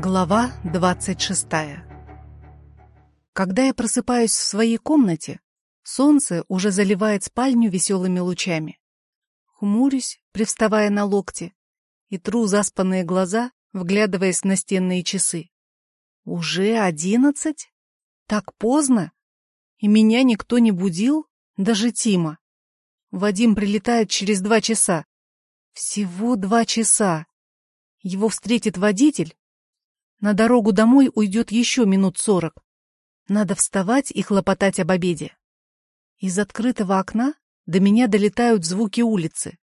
Глава 26 Когда я просыпаюсь в своей комнате, солнце уже заливает спальню веселыми лучами. Хмурюсь, привставая на локте, и тру заспанные глаза, вглядываясь в настенные часы. Уже одиннадцать? Так поздно? И меня никто не будил? Даже Тима. Вадим прилетает через два часа. Всего два часа. Его встретит водитель, на дорогу домой уйдет еще минут сорок. Надо вставать и хлопотать об обеде. Из открытого окна до меня долетают звуки улицы.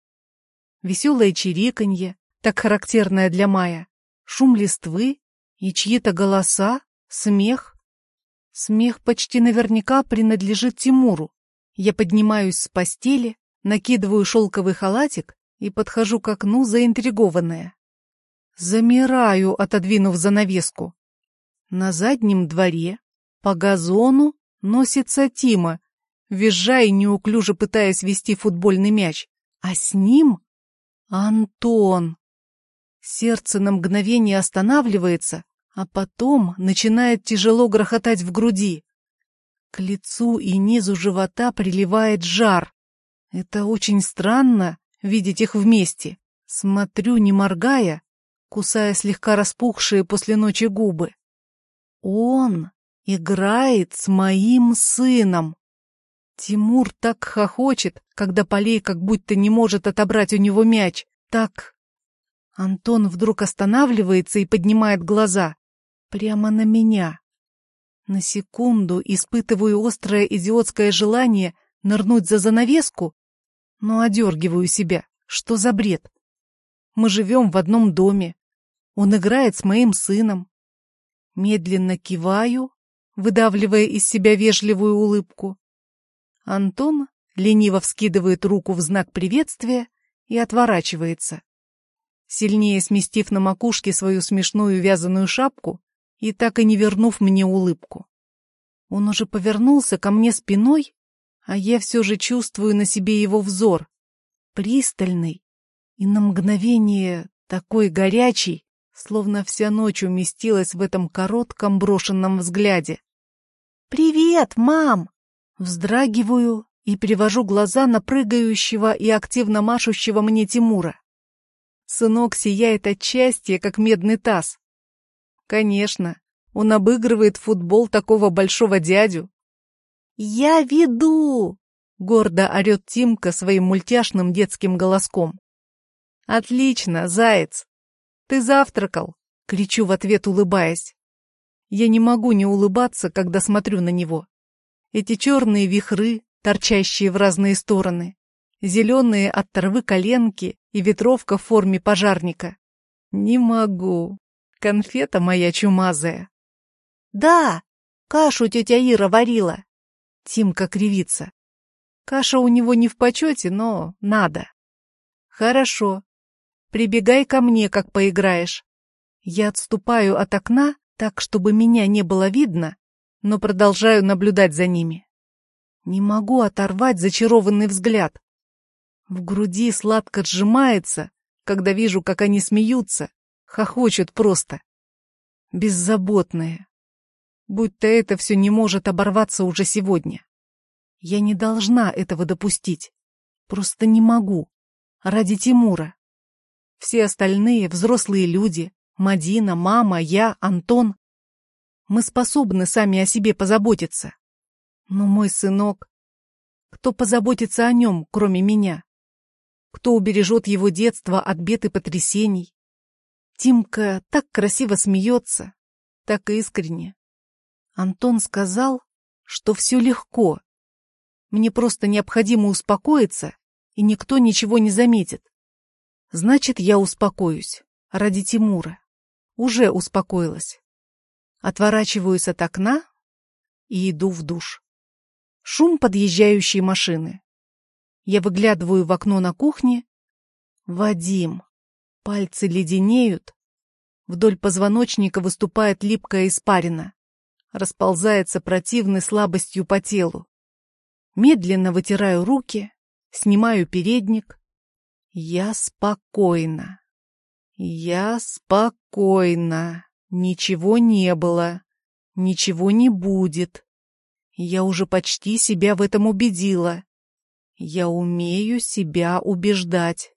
Веселое чириканье, так характерное для мая, шум листвы и чьи-то голоса, смех. Смех почти наверняка принадлежит Тимуру. Я поднимаюсь с постели, накидываю шелковый халатик и подхожу к окну заинтригованная. Замираю, отодвинув занавеску. На заднем дворе по газону носится Тима, визжая неуклюже пытаясь вести футбольный мяч. А с ним Антон. Сердце на мгновение останавливается, а потом начинает тяжело грохотать в груди. К лицу и низу живота приливает жар. Это очень странно видеть их вместе. Смотрю, не моргая, кусая слегка распухшие после ночи губы. Он играет с моим сыном. Тимур так хохочет, когда Полей как будто не может отобрать у него мяч. Так... Антон вдруг останавливается и поднимает глаза. Прямо на меня. На секунду испытываю острое идиотское желание нырнуть за занавеску, но одергиваю себя. Что за бред? Мы живем в одном доме. Он играет с моим сыном. Медленно киваю, выдавливая из себя вежливую улыбку. Антон лениво вскидывает руку в знак приветствия и отворачивается. Сильнее сместив на макушке свою смешную вязаную шапку и так и не вернув мне улыбку. Он уже повернулся ко мне спиной, а я все же чувствую на себе его взор, пристальный и на мгновение такой горячий, словно вся ночь уместилась в этом коротком брошенном взгляде. «Привет, мам!» Вздрагиваю и перевожу глаза на прыгающего и активно машущего мне Тимура. Сынок сияет от счастья, как медный таз. Конечно, он обыгрывает футбол такого большого дядю. «Я веду!» — гордо орет Тимка своим мультяшным детским голоском. «Отлично, заяц!» «Ты завтракал!» — кричу в ответ, улыбаясь. Я не могу не улыбаться, когда смотрю на него. Эти черные вихры, торчащие в разные стороны, зеленые от травы коленки и ветровка в форме пожарника. Не могу. Конфета моя чумазая. Да, кашу тетя Ира варила. Тимка кривится. Каша у него не в почете, но надо. Хорошо, Прибегай ко мне, как поиграешь. Я отступаю от окна, так, чтобы меня не было видно, но продолжаю наблюдать за ними. Не могу оторвать зачарованный взгляд. В груди сладко сжимается, когда вижу, как они смеются, хохочут просто. Беззаботные. Будь-то это все не может оборваться уже сегодня. Я не должна этого допустить. Просто не могу. Ради Тимура. Все остальные взрослые люди, Мадина, мама, я, Антон, мы способны сами о себе позаботиться. Но мой сынок... Кто позаботится о нем, кроме меня? Кто убережет его детство от бед и потрясений? Тимка так красиво смеется, так искренне. Антон сказал, что все легко. Мне просто необходимо успокоиться, и никто ничего не заметит. Значит, я успокоюсь. Ради Тимура. Уже успокоилась. Отворачиваюсь от окна и иду в душ. Шум подъезжающей машины. Я выглядываю в окно на кухне. Вадим. Пальцы леденеют. Вдоль позвоночника выступает липкая испарина. Расползается противной слабостью по телу. Медленно вытираю руки, снимаю передник, я спокойна. Я спокойна. Ничего не было. Ничего не будет. Я уже почти себя в этом убедила. Я умею себя убеждать.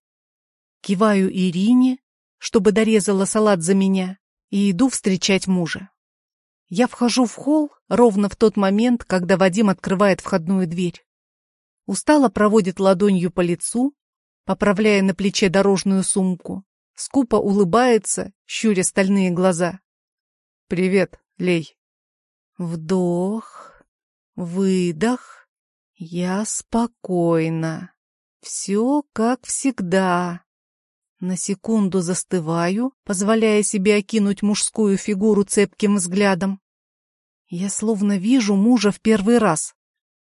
Киваю Ирине, чтобы дорезала салат за меня, и иду встречать мужа. Я вхожу в холл ровно в тот момент, когда Вадим открывает входную дверь. Устало проводит ладонью по лицу, поправляя на плече дорожную сумку, скупо улыбается, щуря стальные глаза. «Привет, Лей». Вдох, выдох. Я спокойна. Все как всегда. На секунду застываю, позволяя себе окинуть мужскую фигуру цепким взглядом. Я словно вижу мужа в первый раз.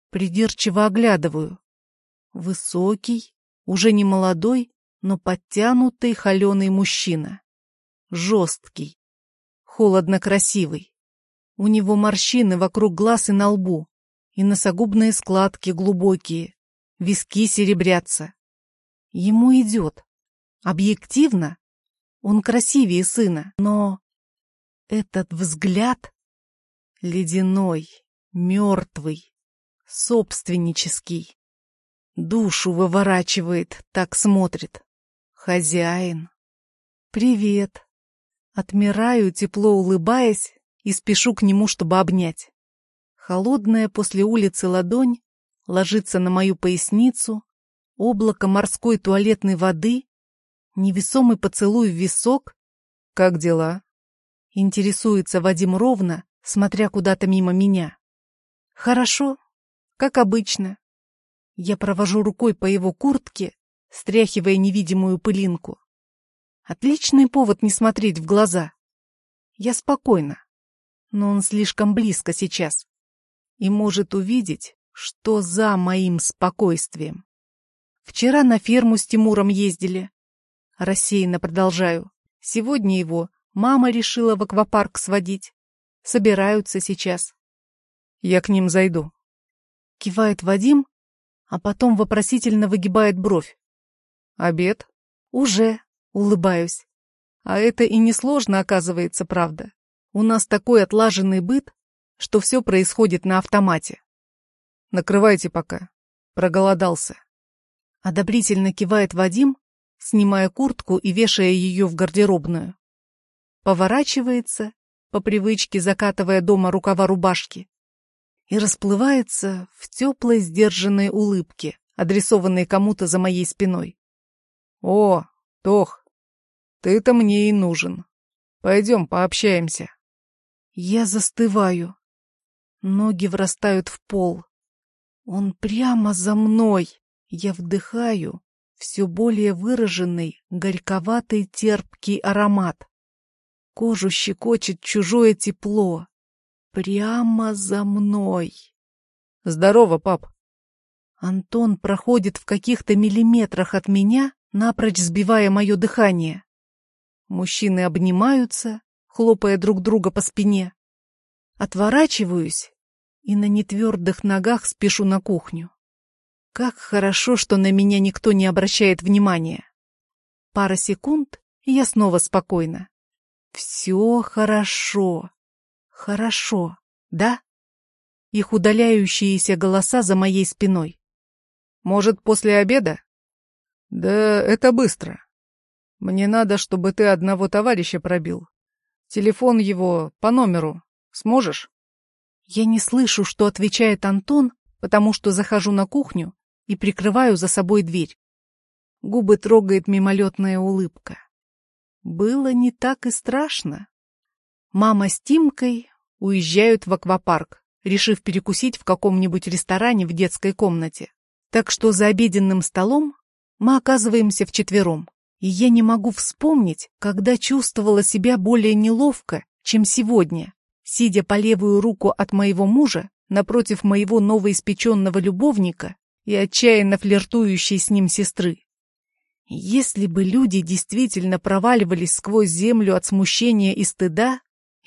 Придирчиво оглядываю. Высокий, уже не молодой, но подтянутый холеный мужчина. Жесткий, холодно красивый. У него морщины вокруг глаз и на лбу, и носогубные складки глубокие, виски серебрятся. Ему идет. Объективно, он красивее сына, но этот взгляд ледяной, мертвый, собственнический. Душу выворачивает, так смотрит. Хозяин. Привет. Отмираю, тепло улыбаясь, и спешу к нему, чтобы обнять. Холодная после улицы ладонь ложится на мою поясницу, облако морской туалетной воды Невесомый поцелуй в висок. «Как дела?» Интересуется Вадим ровно, смотря куда-то мимо меня. «Хорошо, как обычно». Я провожу рукой по его куртке, стряхивая невидимую пылинку. Отличный повод не смотреть в глаза. Я спокойна, но он слишком близко сейчас и может увидеть, что за моим спокойствием. Вчера на ферму с Тимуром ездили. Рассеянно продолжаю. Сегодня его мама решила в аквапарк сводить. Собираются сейчас. Я к ним зайду. Кивает Вадим, а потом вопросительно выгибает бровь. Обед? Уже, улыбаюсь. А это и несложно, оказывается, правда. У нас такой отлаженный быт, что все происходит на автомате. Накрывайте пока. Проголодался. Одобрительно кивает Вадим, снимая куртку и вешая ее в гардеробную. Поворачивается, по привычке закатывая дома рукава рубашки, и расплывается в теплой сдержанной улыбке, адресованной кому-то за моей спиной. «О, Тох, ты-то мне и нужен. Пойдем пообщаемся». Я застываю. Ноги врастают в пол. Он прямо за мной. Я вдыхаю, все более выраженный, горьковатый терпкий аромат. Кожу щекочет чужое тепло. Прямо за мной. Здорово, пап. Антон проходит в каких-то миллиметрах от меня, напрочь сбивая мое дыхание. Мужчины обнимаются, хлопая друг друга по спине. Отворачиваюсь и на нетвердых ногах спешу на кухню. Как хорошо, что на меня никто не обращает внимания. Пара секунд, и я снова спокойна. Все хорошо. Хорошо, да? Их удаляющиеся голоса за моей спиной. Может, после обеда? Да это быстро. Мне надо, чтобы ты одного товарища пробил. Телефон его по номеру. Сможешь? Я не слышу, что отвечает Антон, потому что захожу на кухню и прикрываю за собой дверь. Губы трогает мимолетная улыбка. Было не так и страшно. Мама с Тимкой уезжают в аквапарк, решив перекусить в каком-нибудь ресторане в детской комнате. Так что за обеденным столом мы оказываемся вчетвером. И я не могу вспомнить, когда чувствовала себя более неловко, чем сегодня, сидя по левую руку от моего мужа напротив моего новоиспеченного любовника и отчаянно флиртующей с ним сестры. Если бы люди действительно проваливались сквозь землю от смущения и стыда,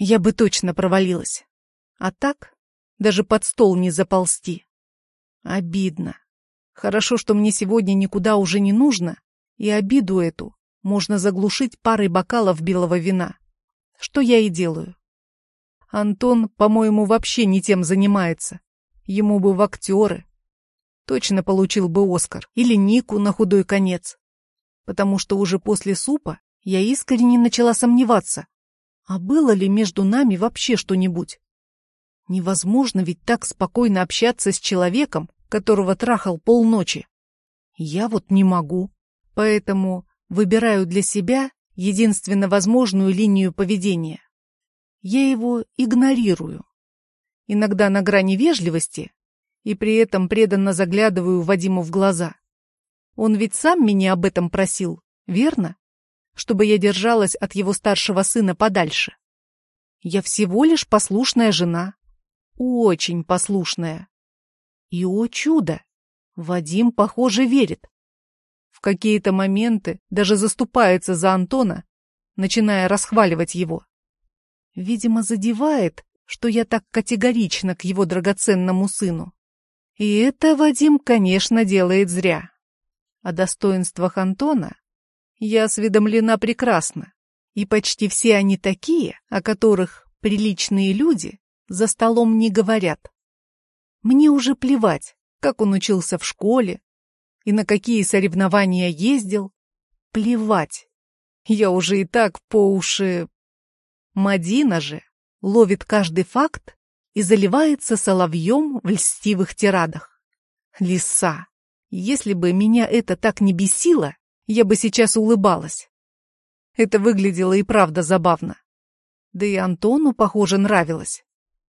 я бы точно провалилась. А так даже под стол не заползти. Обидно. Хорошо, что мне сегодня никуда уже не нужно, и обиду эту можно заглушить парой бокалов белого вина. что я и делаю. Антон, по-моему, вообще не тем занимается. Ему бы в актеры. Точно получил бы Оскар. Или Нику на худой конец. Потому что уже после супа я искренне начала сомневаться, а было ли между нами вообще что-нибудь? Невозможно ведь так спокойно общаться с человеком, которого трахал полночи. Я вот не могу. Поэтому выбираю для себя единственно возможную линию поведения. Я его игнорирую. Иногда на грани вежливости, и при этом преданно заглядываю Вадиму в глаза. Он ведь сам меня об этом просил, верно? Чтобы я держалась от его старшего сына подальше. Я всего лишь послушная жена. Очень послушная. И, о чудо, Вадим, похоже, верит какие-то моменты даже заступается за Антона, начиная расхваливать его. Видимо, задевает, что я так категорично к его драгоценному сыну. И это Вадим, конечно, делает зря. О достоинствах Антона я осведомлена прекрасно, и почти все они такие, о которых приличные люди за столом не говорят. Мне уже плевать, как он учился в школе, и на какие соревнования ездил. Плевать. Я уже и так по уши... Мадина же ловит каждый факт и заливается соловьем в льстивых тирадах. Лиса. Если бы меня это так не бесило, я бы сейчас улыбалась. Это выглядело и правда забавно. Да и Антону, похоже, нравилось.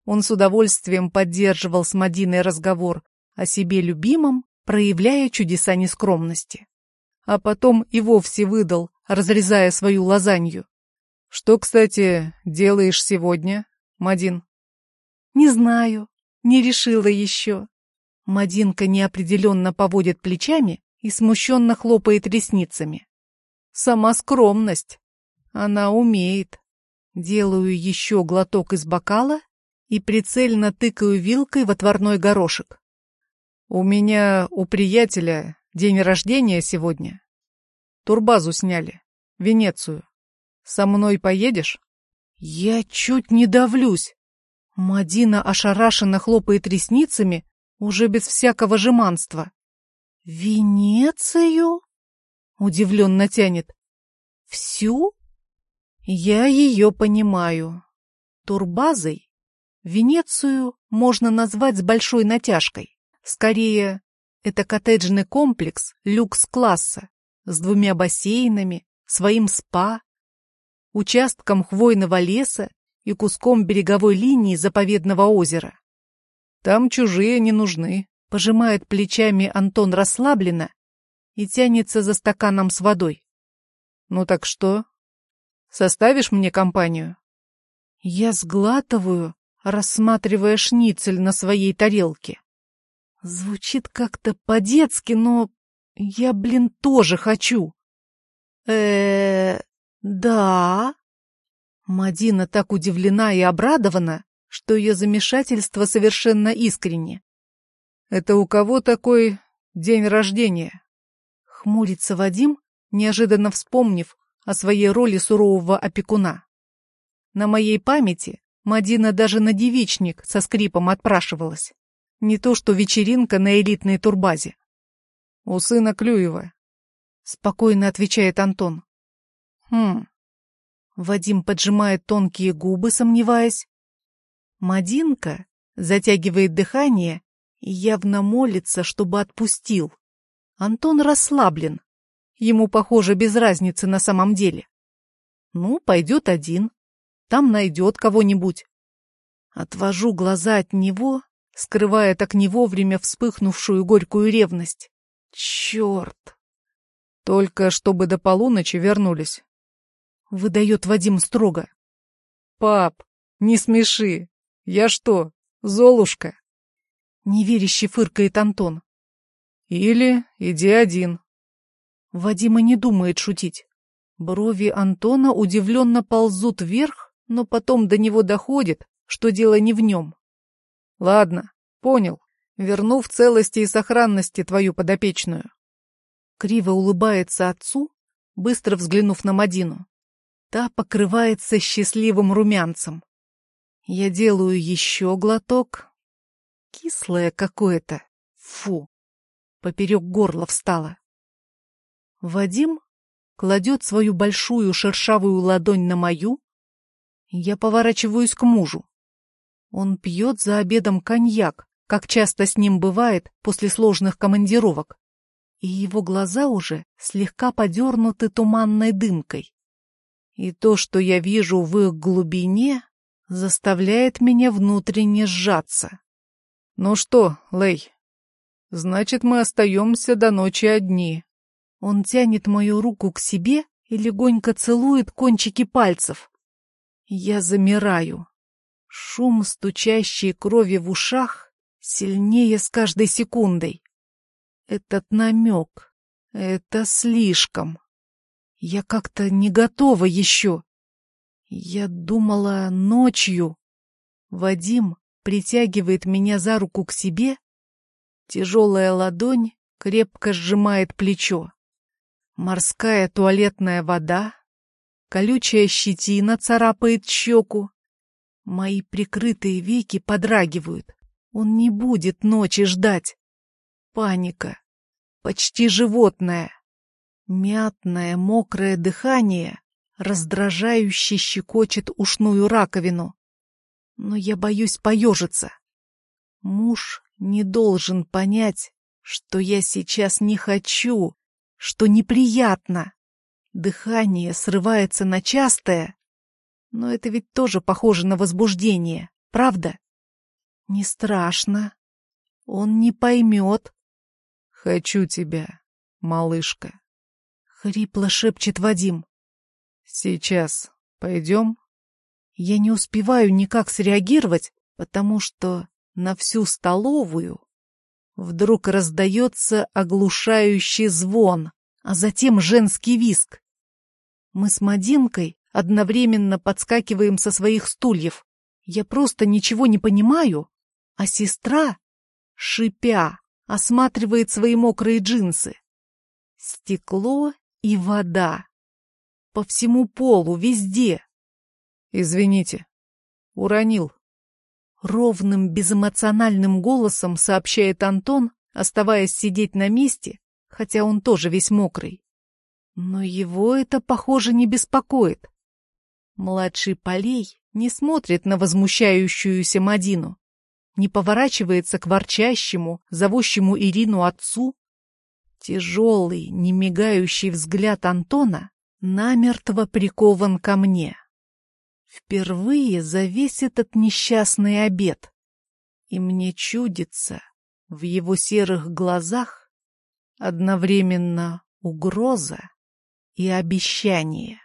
Он с удовольствием поддерживал с Мадиной разговор о себе любимом проявляя чудеса нескромности. А потом и вовсе выдал, разрезая свою лазанью. «Что, кстати, делаешь сегодня, Мадин?» «Не знаю, не решила еще». Мадинка неопределенно поводит плечами и смущенно хлопает ресницами. «Сама скромность. Она умеет». Делаю еще глоток из бокала и прицельно тыкаю вилкой в отварной горошек. «У меня у приятеля день рождения сегодня. Турбазу сняли. Венецию. Со мной поедешь?» «Я чуть не давлюсь!» Мадина ошарашенно хлопает ресницами, уже без всякого жеманства. «Венецию?» — удивленно тянет. «Всю?» «Я ее понимаю. Турбазой Венецию можно назвать с большой натяжкой. Скорее, это коттеджный комплекс люкс-класса с двумя бассейнами, своим спа, участком хвойного леса и куском береговой линии заповедного озера. Там чужие не нужны, пожимает плечами Антон расслабленно и тянется за стаканом с водой. Ну так что? Составишь мне компанию? Я сглатываю, рассматривая шницель на своей тарелке. Звучит как-то по-детски, но я, блин, тоже хочу. э да. Мадина так удивлена и обрадована, что ее замешательство совершенно искренне. «Это у кого такой день рождения?» Хмурится Вадим, неожиданно вспомнив о своей роли сурового опекуна. На моей памяти Мадина даже на девичник со скрипом отпрашивалась. Не то что вечеринка на элитной турбазе. У сына Клюева. Спокойно отвечает Антон. Хм. Вадим поджимает тонкие губы, сомневаясь. Мадинка затягивает дыхание и явно молится, чтобы отпустил. Антон расслаблен. Ему, похоже, без разницы на самом деле. Ну, пойдет один. Там найдет кого-нибудь. Отвожу глаза от него скрывая так не вовремя вспыхнувшую горькую ревность. Черт! Только чтобы до полуночи вернулись. Выдает Вадим строго. Пап, не смеши. Я что, Золушка? Неверяще фыркает Антон. Или иди один. Вадима не думает шутить. Брови Антона удивленно ползут вверх, но потом до него доходит, что дело не в нем. Ладно, понял. Верну в целости и сохранности твою подопечную. Криво улыбается отцу, быстро взглянув на Мадину. Та покрывается счастливым румянцем. Я делаю еще глоток. Кислое какое-то. Фу. Поперек горла встала. Вадим кладет свою большую шершавую ладонь на мою. Я поворачиваюсь к мужу. Он пьет за обедом коньяк, как часто с ним бывает после сложных командировок. И его глаза уже слегка подернуты туманной дымкой. И то, что я вижу в их глубине, заставляет меня внутренне сжаться. «Ну что, Лей, значит, мы остаемся до ночи одни». Он тянет мою руку к себе и легонько целует кончики пальцев. Я замираю. Шум стучащей крови в ушах сильнее с каждой секундой. Этот намек — это слишком. Я как-то не готова еще. Я думала ночью. Вадим притягивает меня за руку к себе. Тяжелая ладонь крепко сжимает плечо. Морская туалетная вода, колючая щетина царапает щеку. Мои прикрытые веки подрагивают. Он не будет ночи ждать. Паника. Почти животное. Мятное, мокрое дыхание раздражающе щекочет ушную раковину. Но я боюсь поежиться. Муж не должен понять, что я сейчас не хочу, что неприятно. Дыхание срывается на частое, но это ведь тоже похоже на возбуждение, правда? Не страшно. Он не поймет. «Хочу тебя, малышка», — хрипло шепчет Вадим. «Сейчас пойдем?» Я не успеваю никак среагировать, потому что на всю столовую вдруг раздается оглушающий звон, а затем женский виск. Мы с Мадинкой одновременно подскакиваем со своих стульев. Я просто ничего не понимаю, а сестра, шипя, осматривает свои мокрые джинсы. Стекло и вода. По всему полу, везде. Извините, уронил. Ровным, безэмоциональным голосом сообщает Антон, оставаясь сидеть на месте, хотя он тоже весь мокрый. Но его это, похоже, не беспокоит. Младший Полей не смотрит на возмущающуюся Мадину не поворачивается к ворчащему, зовущему Ирину отцу. Тяжелый, немигающий взгляд Антона намертво прикован ко мне. Впервые за весь этот несчастный обед. И мне чудится в его серых глазах одновременно угроза и обещание.